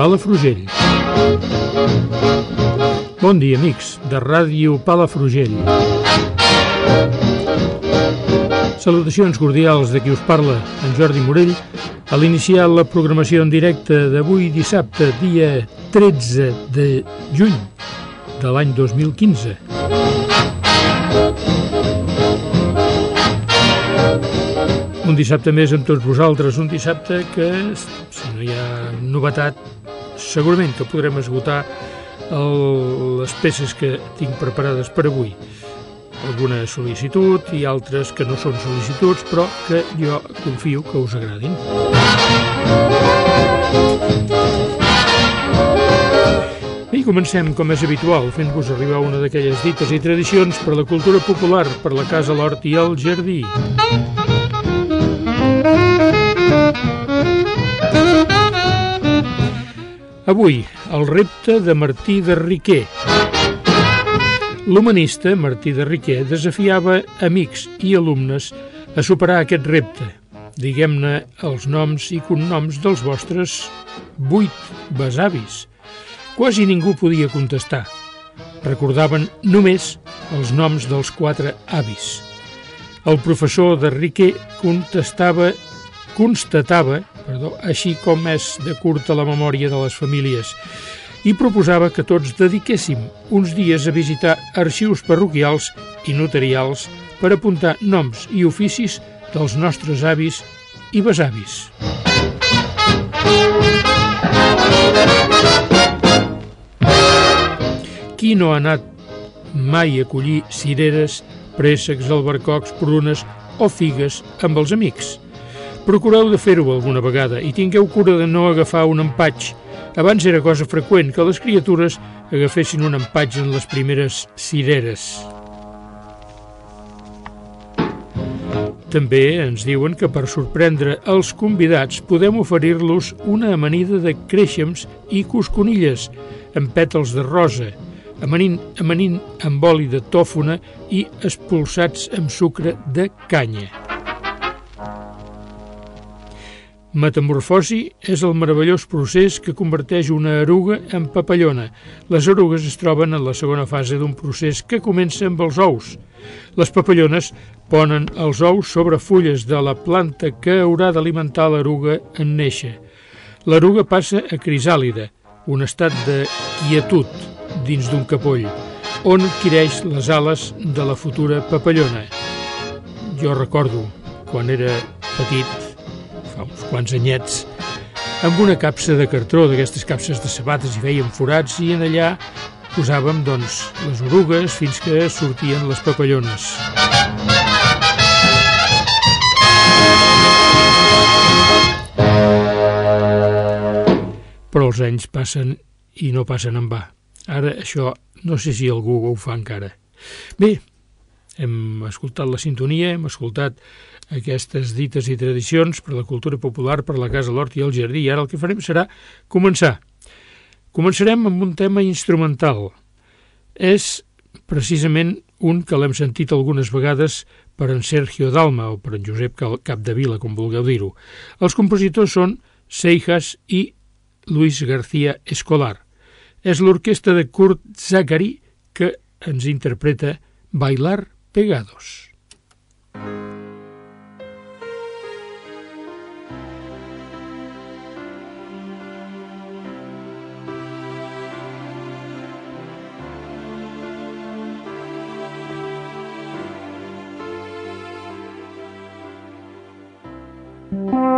Palafrugell. Bon dia, amics de Ràdio Palafrugell. Salutacions cordials de qui us parla, en Jordi Morell, a l'iniciar la programació en directe d'avui dissabte, dia 13 de juny de l'any 2015. Un dissabte més amb tots vosaltres, un dissabte que, si no hi ha novetat, segurament que podrem esgotar el, les peces que tinc preparades per avui. Alguna sol·licitud i altres que no són sol·licituds, però que jo confio que us agradin. I comencem, com és habitual, fent-vos arribar una d'aquelles dites i tradicions per la cultura popular, per la casa, l'hort i el jardí. Avui, el repte de Martí de Riquer. L'humanista Martí de Riquer desafiava amics i alumnes a superar aquest repte. Diguem-ne els noms i cognoms dels vostres vuit besavis. Quasi ningú podia contestar. Recordaven només els noms dels quatre avis. El professor de Riquer contestava, constatava perdó, així com és de curta la memòria de les famílies, i proposava que tots dediquéssim uns dies a visitar arxius parroquials i notarials per apuntar noms i oficis dels nostres avis i besavis. Qui no ha anat mai a collir cireres, préssecs, albercocs, prunes o figues amb els amics? Procureu de fer-ho alguna vegada i tingueu cura de no agafar un empatx. Abans era cosa freqüent que les criatures agafessin un empatx en les primeres cireres. També ens diuen que per sorprendre els convidats podem oferir-los una amanida de créixems i cosconilles amb pètals de rosa, amanint, amanint amb oli de tòfona i expulsats amb sucre de canya. Metamorfosi és el meravellós procés que converteix una eruga en papallona. Les erugues es troben en la segona fase d'un procés que comença amb els ous. Les papallones ponen els ous sobre fulles de la planta que haurà d'alimentar l'eruga en néixer. L'eruga passa a crisàlida, un estat de quietud dins d'un capoll, on adquireix les ales de la futura papallona. Jo recordo, quan era petit, uns quants anyets, amb una capsa de cartró d'aquestes capses de sabates i feien forats i en allà posàvem doncs les orugues fins que sortien les papallones. Però els anys passen i no passen en va. Ara això no sé si algú ho fa encara. Bé, hem escoltat la sintonia, hem escoltat aquestes dites i tradicions per la cultura popular, per la casa, l'hort i el jardí. I ara el que farem serà començar. Començarem amb un tema instrumental. És precisament un que l'hem sentit algunes vegades per en Sergio Dalma o per en Josep Capdevila, com vulgueu dir-ho. Els compositors són Seijas i Luis García Escolar. És l'orquestra de Kurt Zachary que ens interpreta Bailar Pegados. Mm-hmm.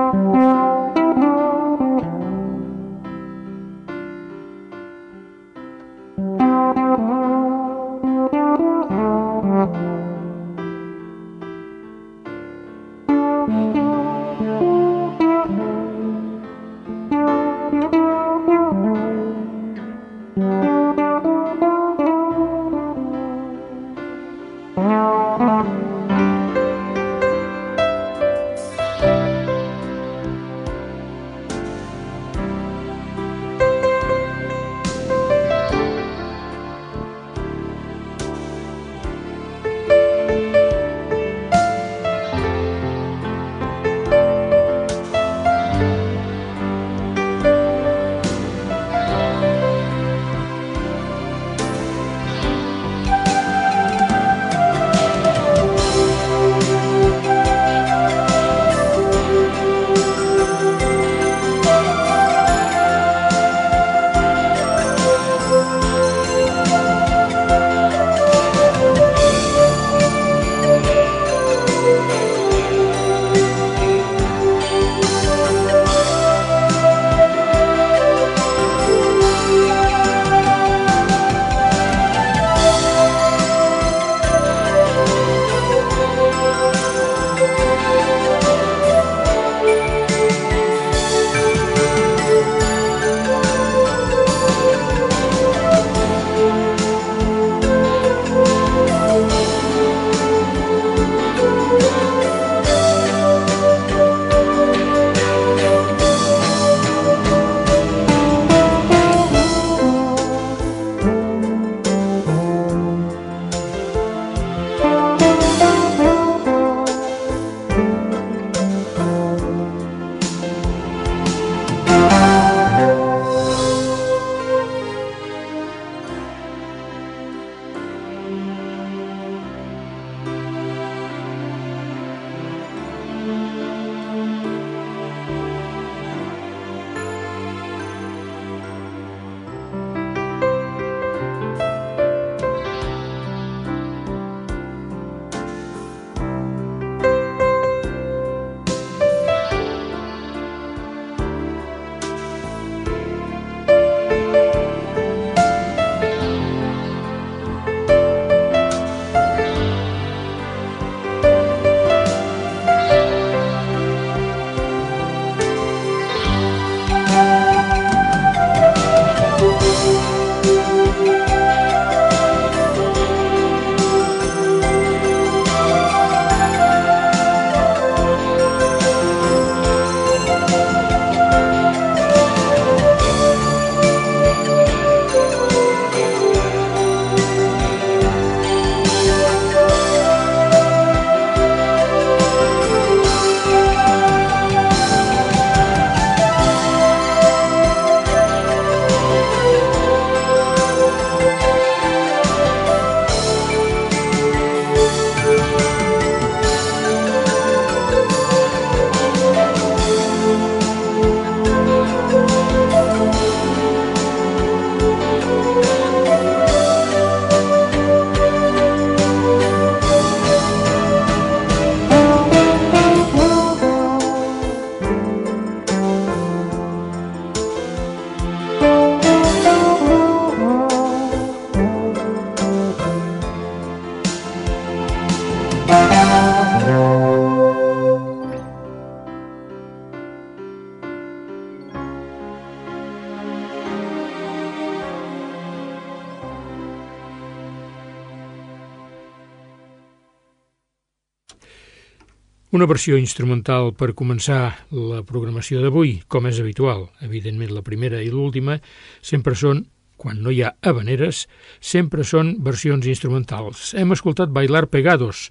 Una versió instrumental per començar la programació d'avui, com és habitual. Evidentment, la primera i l'última sempre són, quan no hi ha habaneres, sempre són versions instrumentals. Hem escoltat Bailar Pegados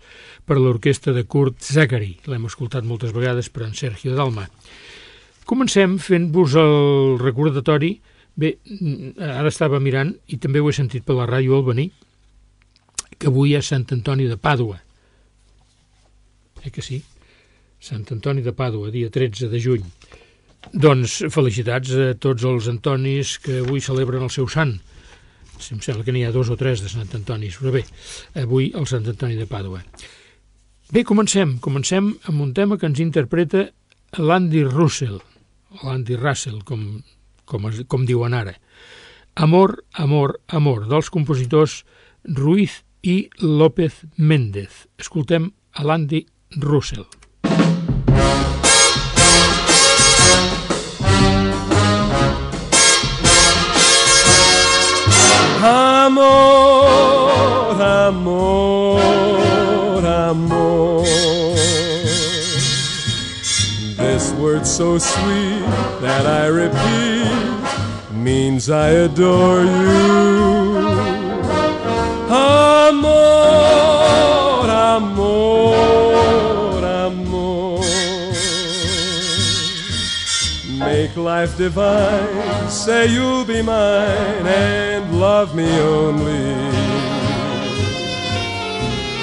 per l'orquestra de Kurt Zachary. L'hem escoltat moltes vegades per en Sergio Dalma. Comencem fent-vos el recordatori. Bé, ara estava mirant, i també ho he sentit per la ràdio al venir, que avui és Sant Antoni de Pàdua. Eh que sí? Sant Antoni de Pàdua, dia 13 de juny. Doncs felicitats a tots els Antonis que avui celebren el seu sant. Em sembla que n'hi ha dos o tres de Sant Antonis, però bé, avui el Sant Antoni de Pàdua. Bé, comencem. Comencem amb un tema que ens interpreta l'Andy Russell, l'Andy Russell, com, com, com diuen ara. Amor, amor, amor, dels compositors Ruiz i López Méndez. Escoltem a l'Andy Russell. Amor, amor, amor. This word so sweet that I repeat means I adore you. Amor, Make life divine, say you'll be mine and love me only.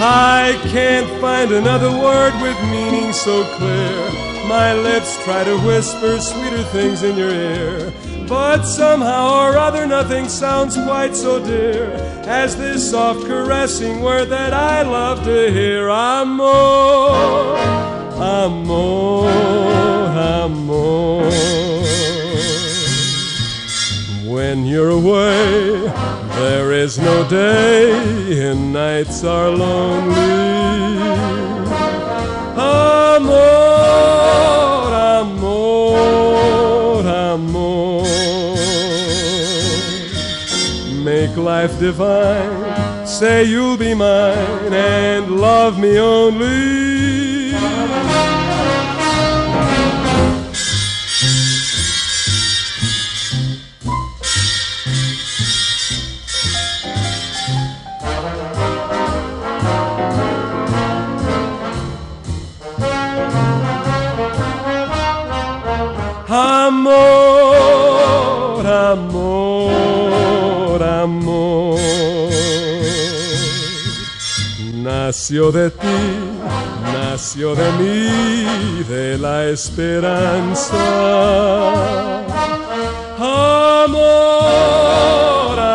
I can't find another word with meaning so clear. My lips try to whisper sweeter things in your ear. But somehow or other, nothing sounds quite so dear as this soft caressing word that I love to hear. Amor, amor, amor. When you're away, there is no day, and nights are lonely. Amor, amor, amor. Make life divine, say you'll be mine and love me only. Nació de ti, nació de mí, de la esperanza. Amor,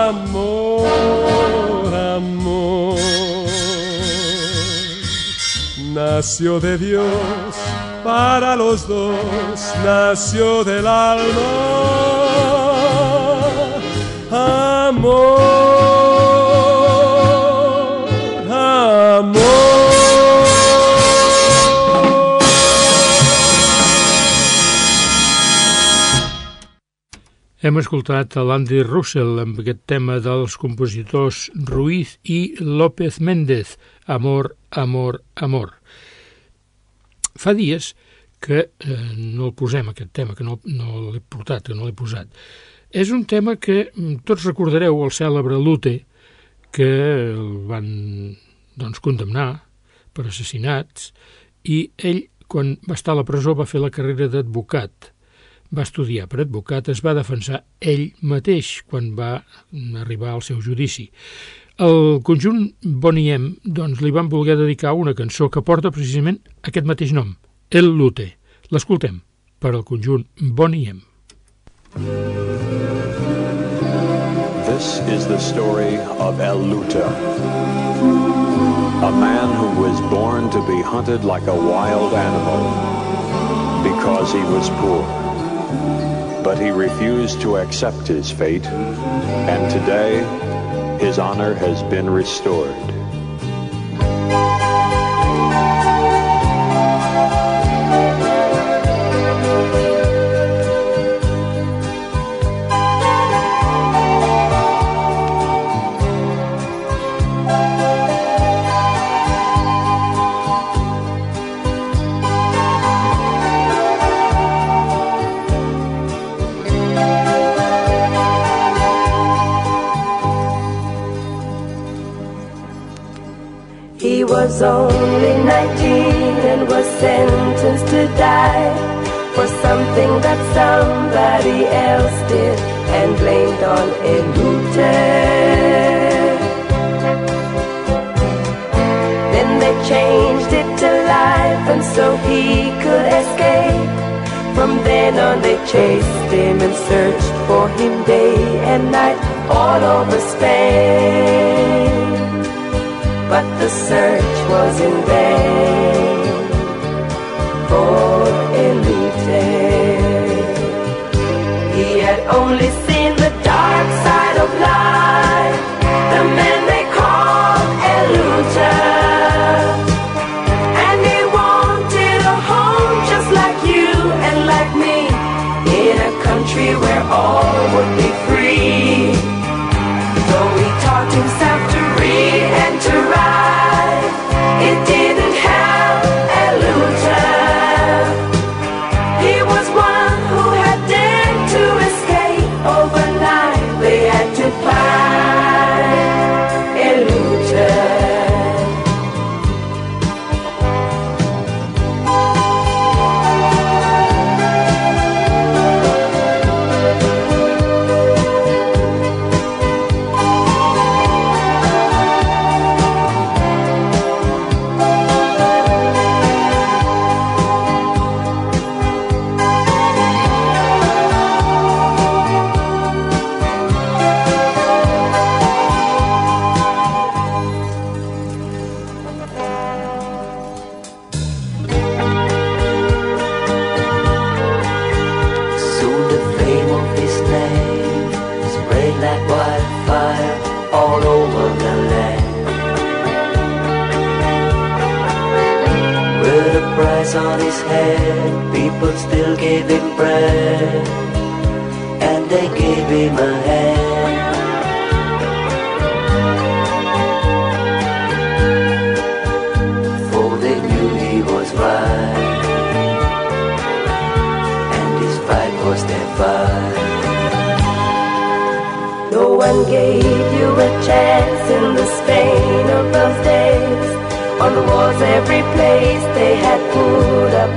amor, amor. Nació de Dios para los dos nació del alma. Amor, Hem escoltat a l'Andy Russell amb aquest tema dels compositors Ruiz i López Méndez, Amor, amor, amor. Fa dies que eh, no el posem, aquest tema, que no, no l'he portat, que no l'he posat. És un tema que mm, tots recordareu el cèlebre Lute, que el van doncs, condemnar per assassinats, i ell, quan va estar a la presó, va fer la carrera d'advocat. Va estudiar per advocat, es va defensar ell mateix quan va arribar al seu judici. El conjunt Boniem doncs, li van voler dedicar una cançó que porta precisament aquest mateix nom, El Lute. L'escoltem per al conjunt Boniem. This is the story of El Luta, a man who was born to be hunted like a wild animal because he was poor. But he refused to accept his fate, and today his honor has been restored. Was only 19 and was sentenced to die for something that somebody else did and blamed on a Then they changed it to life and so he could escape. From then on they chased him and searched for him day and night all over Spain. But the search was in vain for Elute. He had only seen the dark side of life, the man they called Eluta. And he wanted a home just like you and like me, in a country where all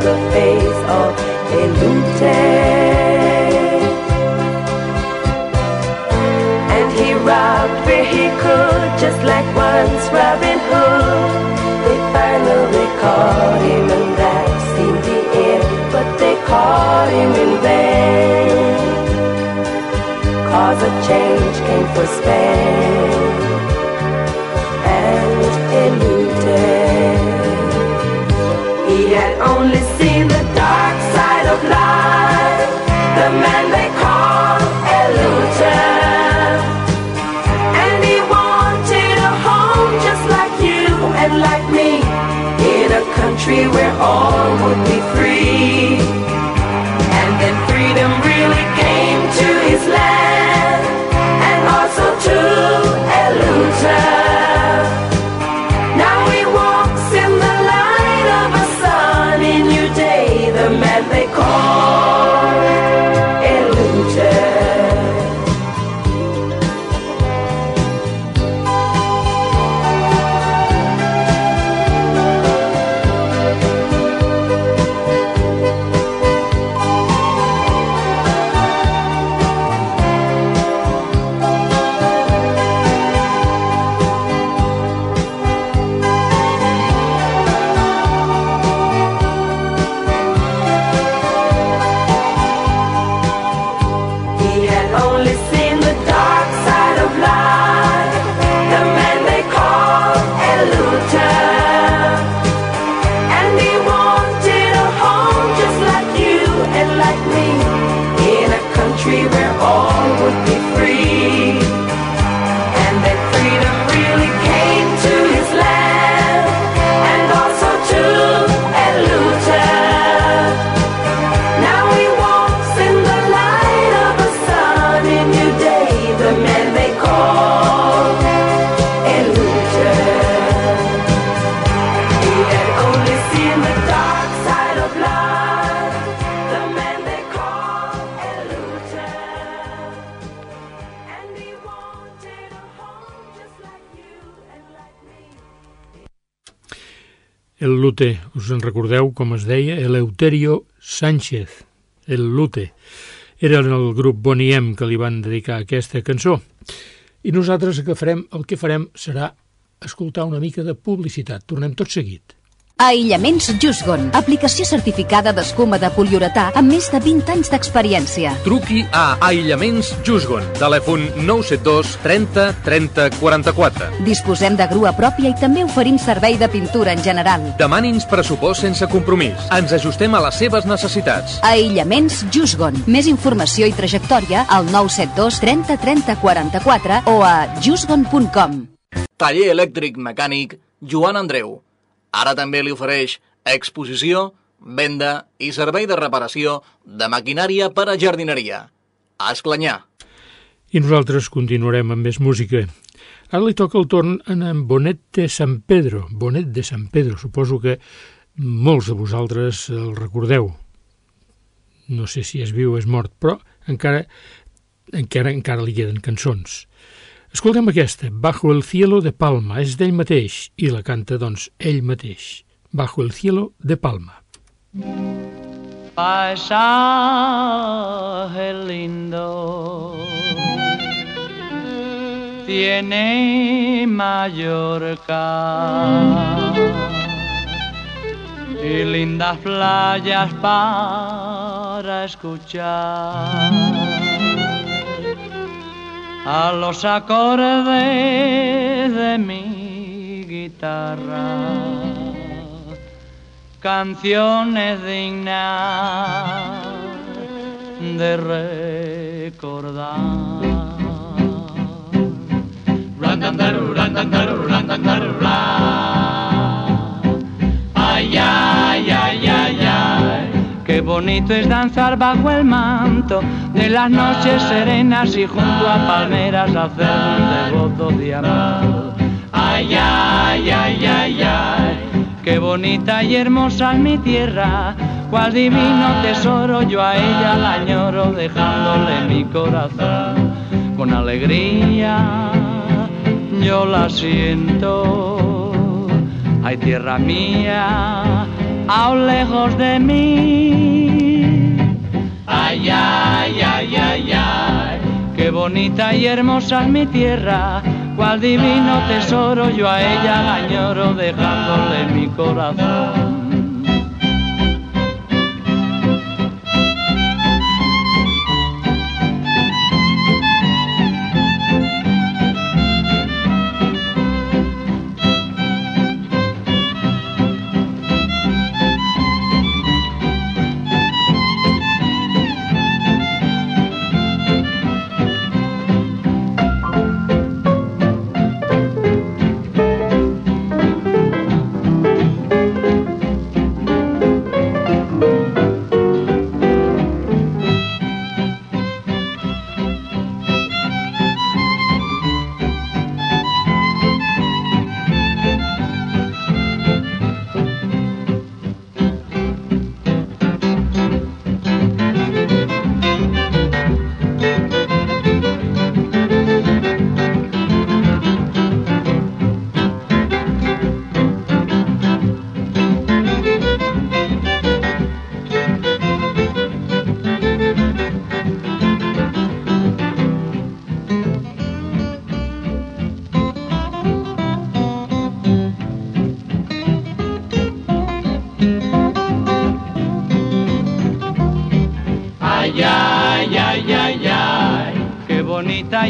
the face of Elute. And he robbed where he could, just like once Robin Hood. They finally caught him, and that seemed the end. But they caught him in vain. Cause a change came for Spain and Had only seen the dark side of life, the man they called Elute. And he wanted a home just like you and like me, in a country where all would be free. And then freedom really came to his land and also to. Now Lute, us en recordeu com es deia? Eleuterio Sánchez, el Lute. Era el grup Boniem que li van dedicar aquesta cançó. I nosaltres el que farem, el que farem serà escoltar una mica de publicitat. Tornem tot seguit. Aïllaments Jusgon, aplicació certificada d'escuma de poliuretà amb més de 20 anys d'experiència. Truqui a Aïllaments Jusgon, telèfon 972 30 30 44. Disposem de grua pròpia i també oferim servei de pintura en general. Demani'ns pressupost sense compromís. Ens ajustem a les seves necessitats. Aïllaments Jusgon. Més informació i trajectòria al 972 30 30 44 o a jusgon.com. Taller elèctric mecànic Joan Andreu Ara també li ofereix exposició, venda i servei de reparació de maquinària per a jardineria. A Esclanyà. I nosaltres continuarem amb més música. Ara li toca el torn en Bonet de San Pedro. Bonet de San Pedro. Suposo que molts de vosaltres el recordeu. No sé si és viu o és mort, però encara, encara, encara li queden cançons. Escoltem aquesta, Bajo el cielo de Palma, és d'ell mateix, i la canta, doncs, ell mateix. Bajo el cielo de Palma. Paisaje lindo tiene Mallorca y lindas playas para escuchar a los acordes de mi guitarra, canciones dignas de recordar. Ay, ay, ay, ay, ay. Qué bonito es danzar bajo el manto de las noches serenas y junto a palmeras hacer un devoto de amor. Ay, ay, ay, ay, ay, qué bonita y hermosa es mi tierra, cual divino tesoro yo a ella la añoro dejándole mi corazón. Con alegría yo la siento, ay tierra mía aún lejos de mí. Ay, ay, ay, ay, ay, qué bonita y hermosa es mi tierra, cual divino tesoro yo a ella la añoro dejándole mi corazón.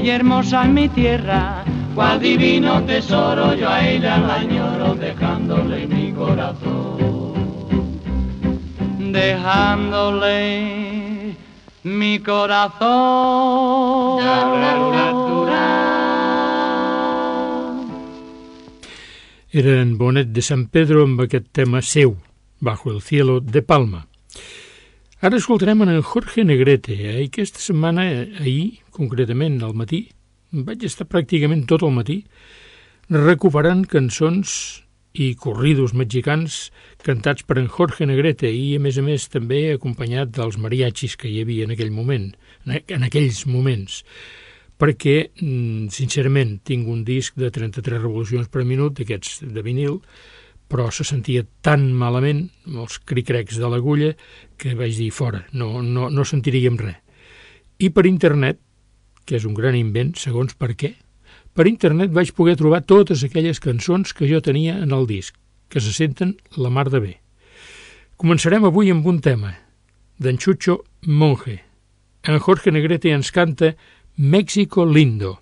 Hermosa en mi tierra, cual divino tesoro yo a ella la añoro dejándole mi corazón, dejándole mi corazón. Era en Bonet de San Pedro amb aquest tema seu, Bajo el cielo de Palma. Ara escoltarem en Jorge Negrete, eh? Aquesta setmana, ahir, concretament, al matí, vaig estar pràcticament tot el matí recuperant cançons i corridos mexicans cantats per en Jorge Negrete i, a més a més, també acompanyat dels mariachis que hi havia en aquell moment, en aquells moments perquè, mm, sincerament, tinc un disc de 33 revolucions per minut, d'aquests de vinil, però se sentia tan malament amb els cricrecs de l'agulla que vaig dir fora, no, no, no sentiríem res. I per internet, que és un gran invent, segons per què, per internet vaig poder trobar totes aquelles cançons que jo tenia en el disc, que se senten la mar de bé. Començarem avui amb un tema, d'en Chucho Monge. En Jorge Negrete ens canta México Lindo.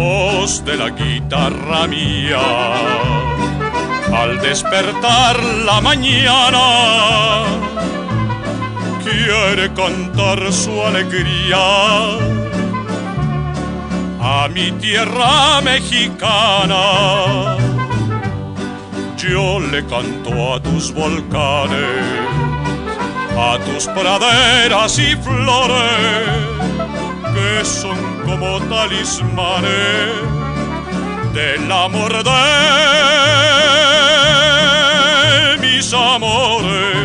Voz de la guitarra mía al despertar la mañana quiere cantar su alegría a mi tierra mexicana. Yo le canto a tus volcanes, a tus praderas y flores, que son como talismanes del amor de mis amores.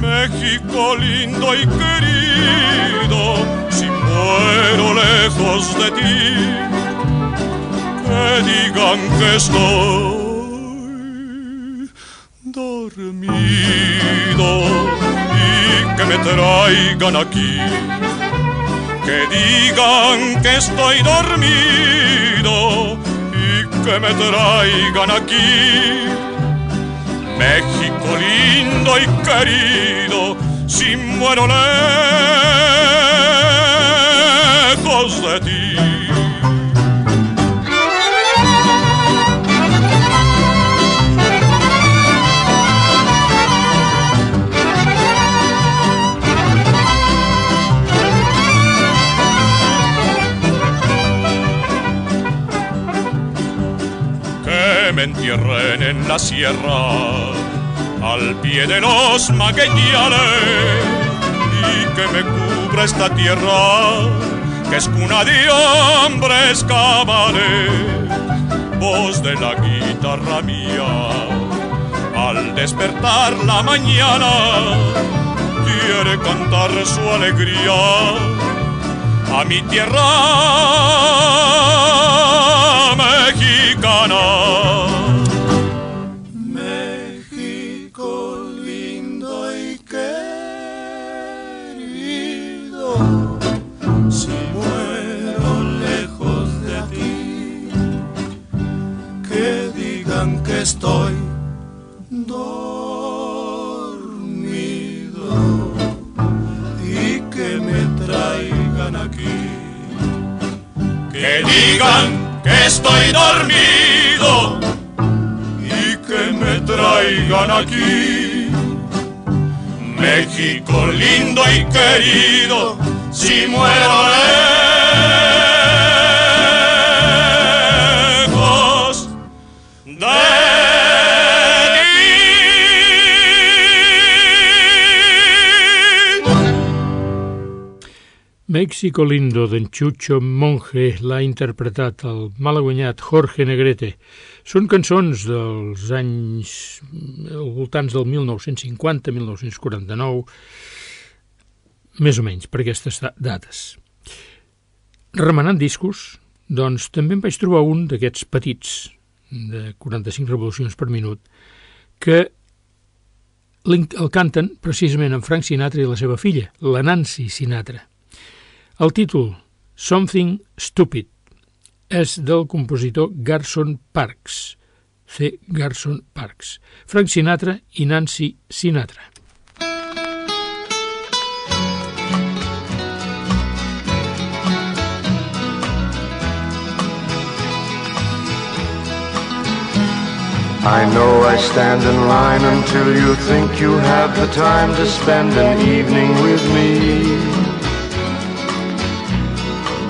México lindo y querido, si muero lejos de ti, que digan que estoy dormido traigan aquí. Que digan que estoy dormido y que me traigan aquí México lindo y querido, si muero lejos de me entierren en la sierra al pie de los magueyales y que me cubra esta tierra que es cuna de hombres cabales, voz de la guitarra mía al despertar la mañana quiere cantar su alegría a mi tierra かな estoy dormido y que me traigan aquí. México lindo y querido, si muero México Lindo d'en Chucho Monge l'ha interpretat el malaguanyat Jorge Negrete. Són cançons dels anys al voltants del 1950-1949, més o menys, per aquestes dates. Remenant discos, doncs també em vaig trobar un d'aquests petits, de 45 revolucions per minut, que el canten precisament en Frank Sinatra i la seva filla, la Nancy Sinatra. El títol, Something Stupid, és del compositor Garson Parks, C. Garson Parks, Frank Sinatra i Nancy Sinatra. I know I stand in line until you think you have the time to spend an evening with me.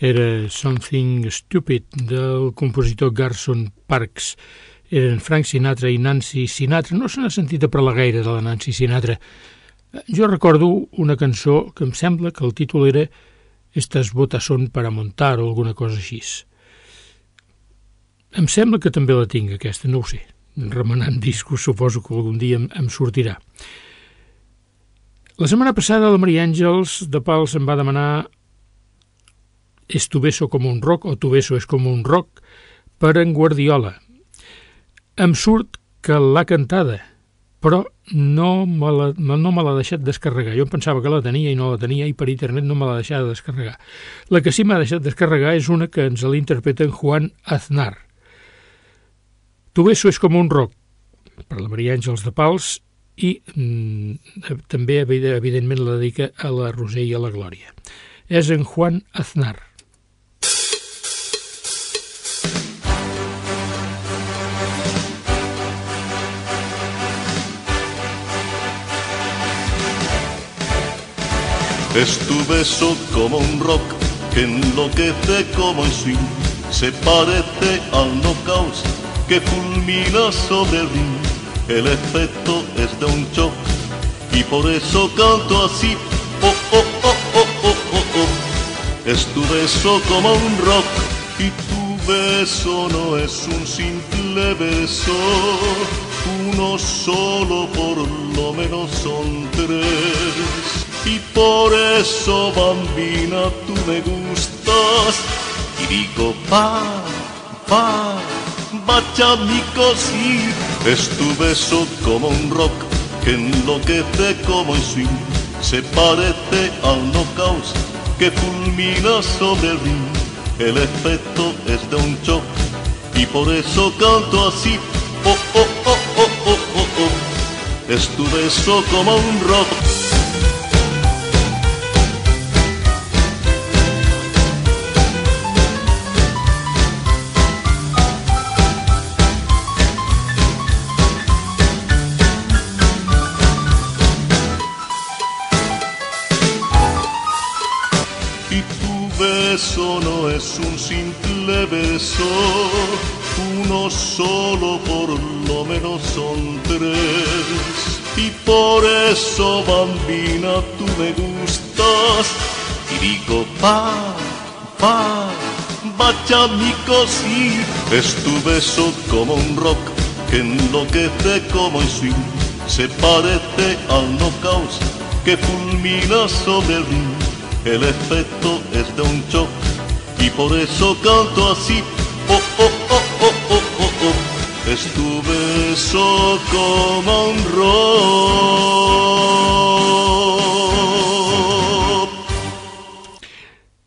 Era Something Stupid del compositor Garson Parks. Eren Frank Sinatra i Nancy Sinatra. No se n'ha sentit a parlar gaire de la Nancy Sinatra. Jo recordo una cançó que em sembla que el títol era Estas botas son para montar o alguna cosa així. Em sembla que també la tinc, aquesta, no ho sé. Remenant discos, suposo que algun dia em, em sortirà. La setmana passada la Maria Àngels de Pals em va demanar És tu beso com un rock o tu beso és com un rock per en Guardiola. Em surt que l'ha cantada, però no me l'ha no me deixat descarregar. Jo em pensava que la tenia i no la tenia i per internet no me l'ha deixat descarregar. La que sí m'ha deixat descarregar és una que ens l'interpreta en Juan Aznar. Tu beso és com un rock, per la Maria Àngels de Pals, i mm, també, evidentment, la dedica a la Roser i a la Glòria. És en Juan Aznar. Es tu beso como un rock que enloquece como el swing, se parece al knockout que fulmina sobre el ring. El efecto es de un shock y por eso canto así. Oh, oh, oh, oh, oh, oh, oh. Es tu beso como un rock y tu beso no es un simple beso. Uno solo por lo menos son tres. Y por eso, bambina, tú me gustas. Y digo, pa, pa, bacha mi cosita. Es tu beso como un rock que enloquece como el swing. Se parece al knockout que fulmina sobre el ring. El efecto es de un shock y por eso canto así. Oh, oh, oh, oh, oh, oh, oh. Es tu beso como un rock. Un simple beso, uno solo por lo menos son tres. Y por eso, bambina, tú me gustas. Y digo, pa, pa, bacha mi cosita. Es tu beso como un rock que enloquece como el swing. Se parece al knockout que fulmina sobre el ring. El efecto es de un shock y por eso canto así. oh, oh, oh, oh, oh, oh, oh. Es tu beso como un roc.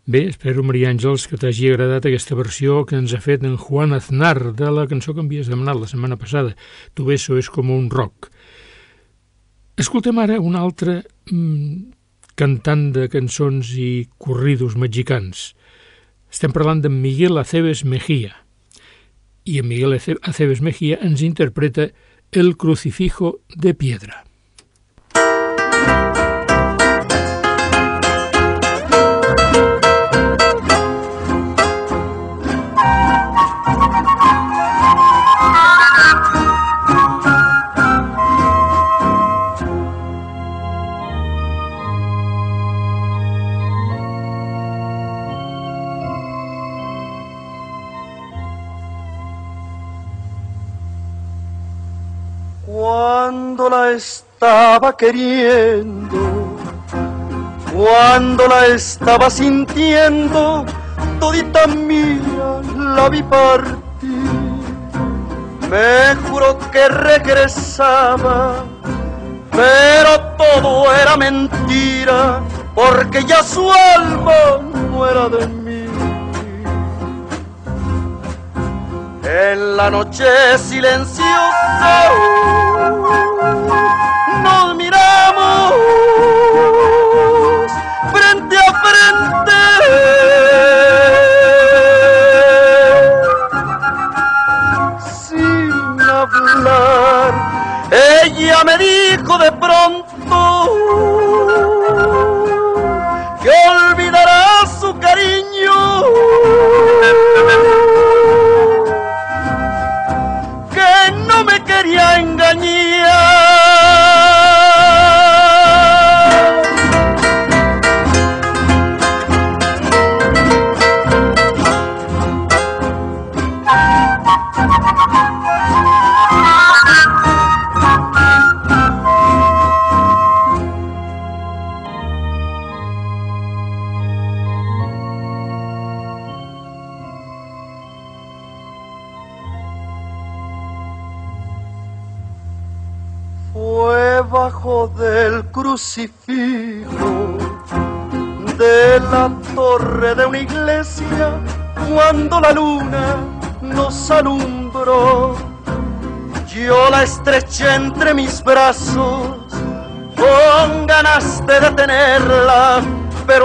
Bé, espero, Maria Àngels, que t'hagi agradat aquesta versió que ens ha fet en Juan Aznar de la cançó que m'havies demanat la setmana passada. Tu beso és com un rock. Escoltem ara un altre mm, cantant de cançons i corridos mexicans. Estem parlant de Miguel Aceves Mejía. I en Miguel Aceves Mejía ens interpreta El crucifijo de piedra. Estaba queriendo, cuando la estaba sintiendo, todita mía la vi partir. Me juró que regresaba, pero todo era mentira, porque ya su alma no era de mí. En la noche silenciosa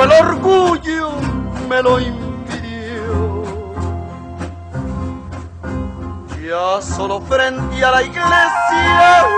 el orgullo me lo impidió. Ya solo frente a la iglesia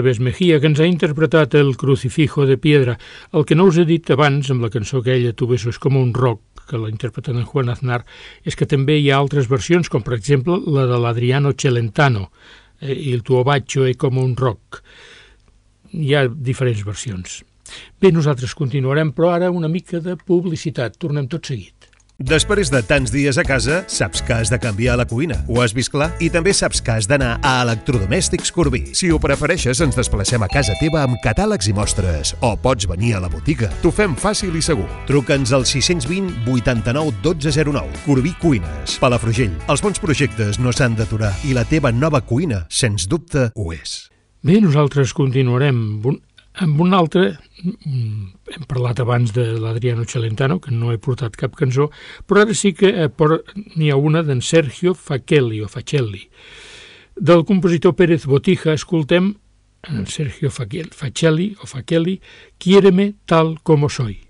Aceves Mejía, que ens ha interpretat el Crucifijo de Piedra. El que no us he dit abans, amb la cançó que ella Tu beso és com un rock, que l'ha interpretat en Juan Aznar, és que també hi ha altres versions, com per exemple la de l'Adriano Celentano, eh, Il tuo bacio è come un rock. Hi ha diferents versions. Bé, nosaltres continuarem, però ara una mica de publicitat. Tornem tot seguit. Després de tants dies a casa, saps que has de canviar la cuina. Ho has vist clar? I també saps que has d'anar a Electrodomèstics Corbí. Si ho prefereixes, ens desplacem a casa teva amb catàlegs i mostres. O pots venir a la botiga. T'ho fem fàcil i segur. Truca'ns al 620 89 1209. Corbí Cuines. Palafrugell. Els bons projectes no s'han d'aturar i la teva nova cuina, sens dubte, ho és. Bé, nosaltres continuarem amb un, altre, mm, hem parlat abans de l'Adriano Celentano, que no he portat cap cançó, però ara sí que eh, n'hi ha una d'en Sergio Facelli o Facelli. Del compositor Pérez Botija escoltem en Sergio Facelli o Facelli, Quiéreme tal como soy.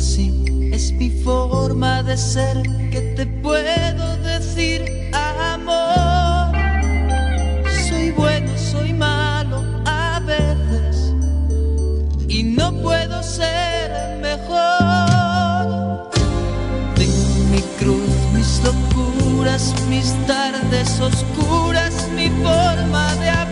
Así es mi forma de ser que te puedo decir amor. Soy bueno, soy malo a veces y no puedo ser mejor. Tengo mi cruz, mis locuras, mis tardes oscuras, mi forma de hablar.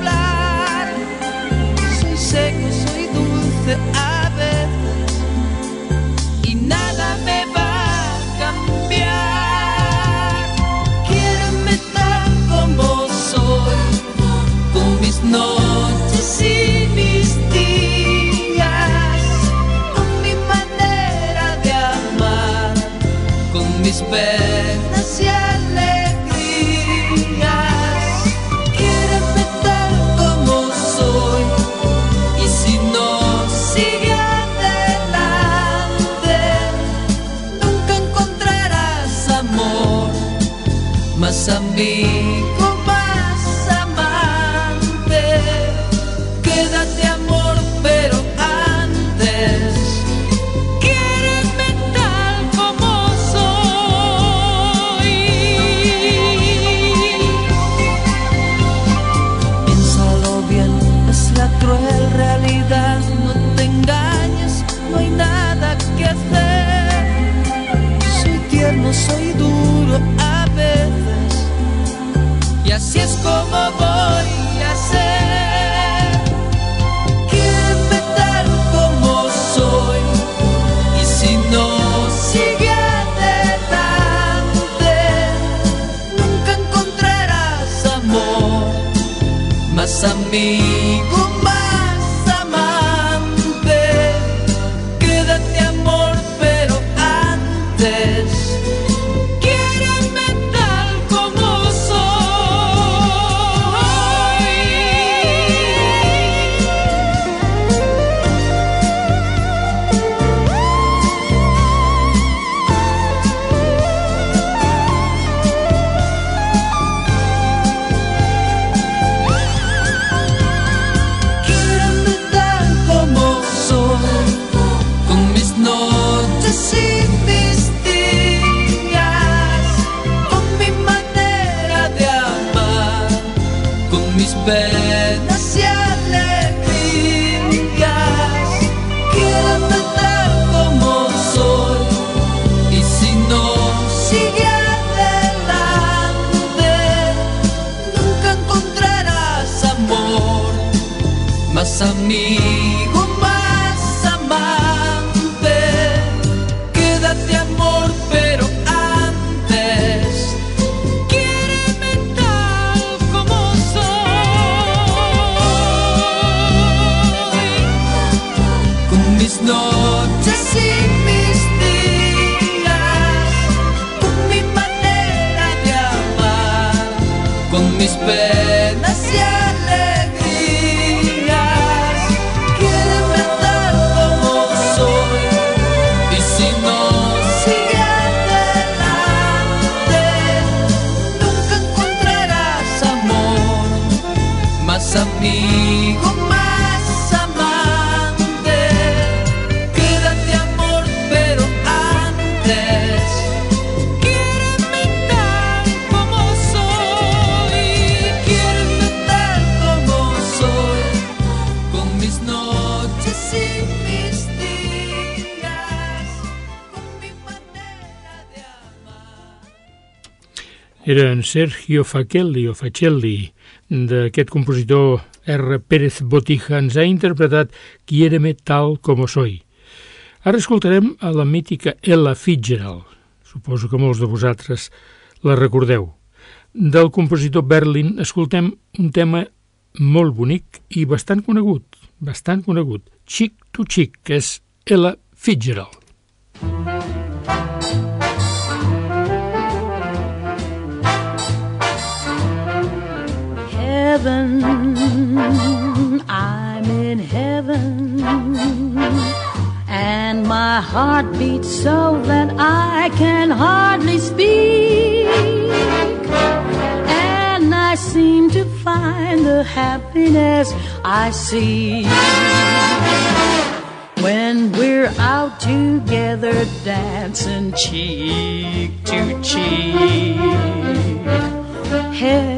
Así es como voy a ser. Quiéreme tal como soy. Y si no sigue adelante, nunca encontrarás amor más amigo, con mis penas y Era en Sergio Facelli o Facelli, d'aquest compositor R. Pérez Botija, ens ha interpretat Quiéreme tal como soy. Ara escoltarem a la mítica Ella Fitzgerald. Suposo que molts de vosaltres la recordeu. Del compositor Berlin escoltem un tema molt bonic i bastant conegut, bastant conegut, Chic to Chic, que és Ella Fitzgerald. Heaven, I'm in heaven, and my heart beats so that I can hardly speak. And I seem to find the happiness I see when we're out together dancing cheek to cheek. Heaven,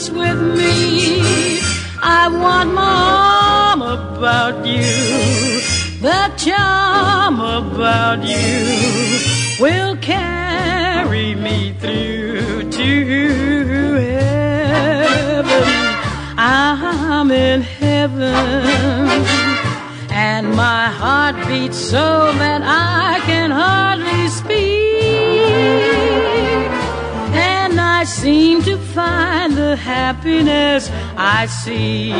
Dance with me. I want my arm about you. The charm about you will carry me through to heaven. I'm in heaven. And my heart beats so that I can hardly speak. I seem to find the happiness I see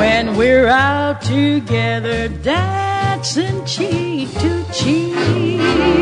when we're out together dancing cheek to cheek.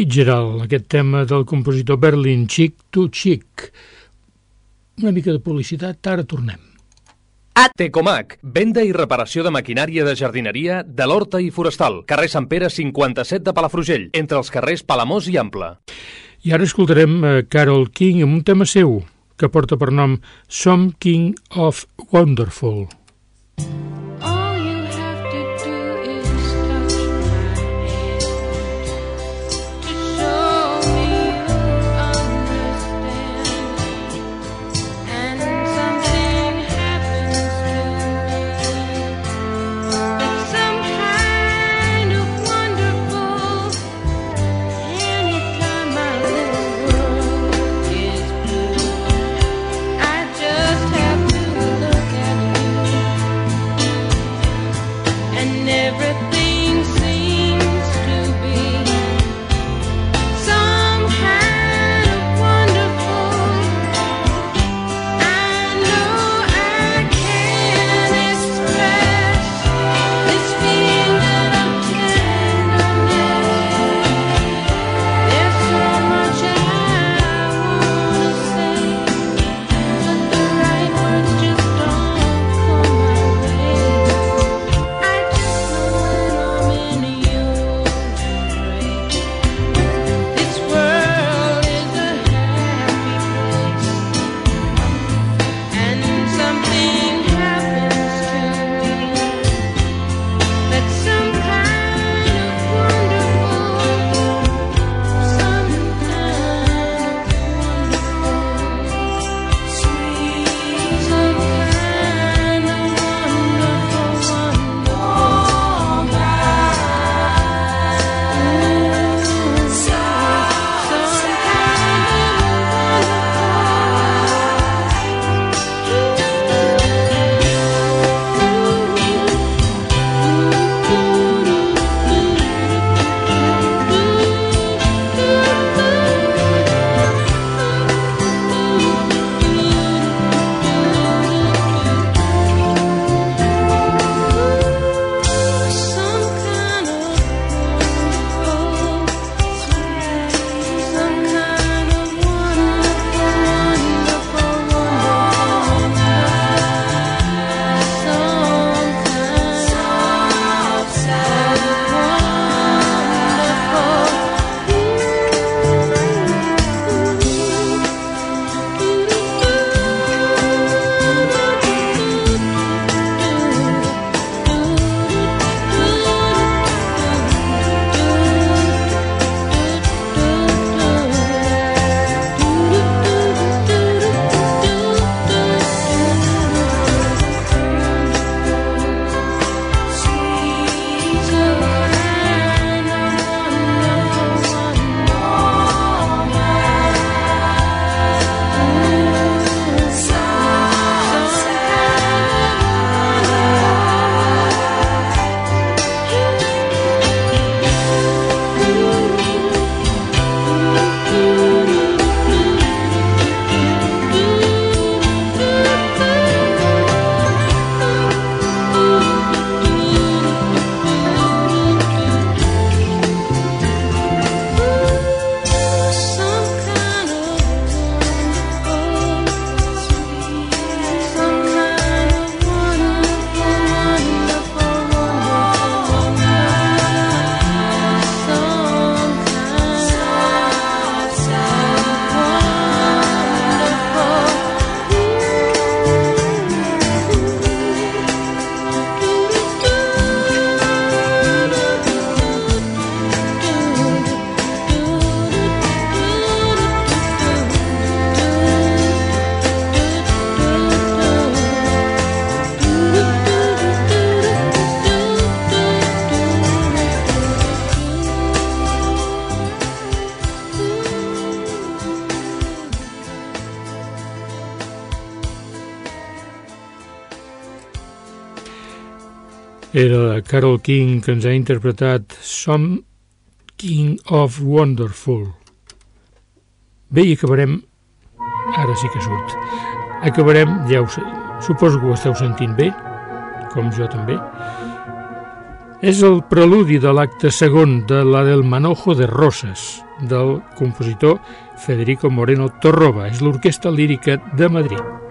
Fitzgerald, aquest tema del compositor Berlin, Chic to Chic. Una mica de publicitat, ara tornem. Tecomac, venda i reparació de maquinària de jardineria de l'Horta i Forestal, carrer Sant Pere 57 de Palafrugell, entre els carrers Palamós i Ample. I ara escoltarem a Carol King amb un tema seu, que porta per nom Some King of Wonderful. All Carol King que ens ha interpretat Some King of Wonderful. Bé, i acabarem... Ara sí que surt. Acabarem, ja ho sé, suposo que ho esteu sentint bé, com jo també. És el preludi de l'acte segon de la del Manojo de Roses, del compositor Federico Moreno Torroba. És l'orquestra lírica de Madrid.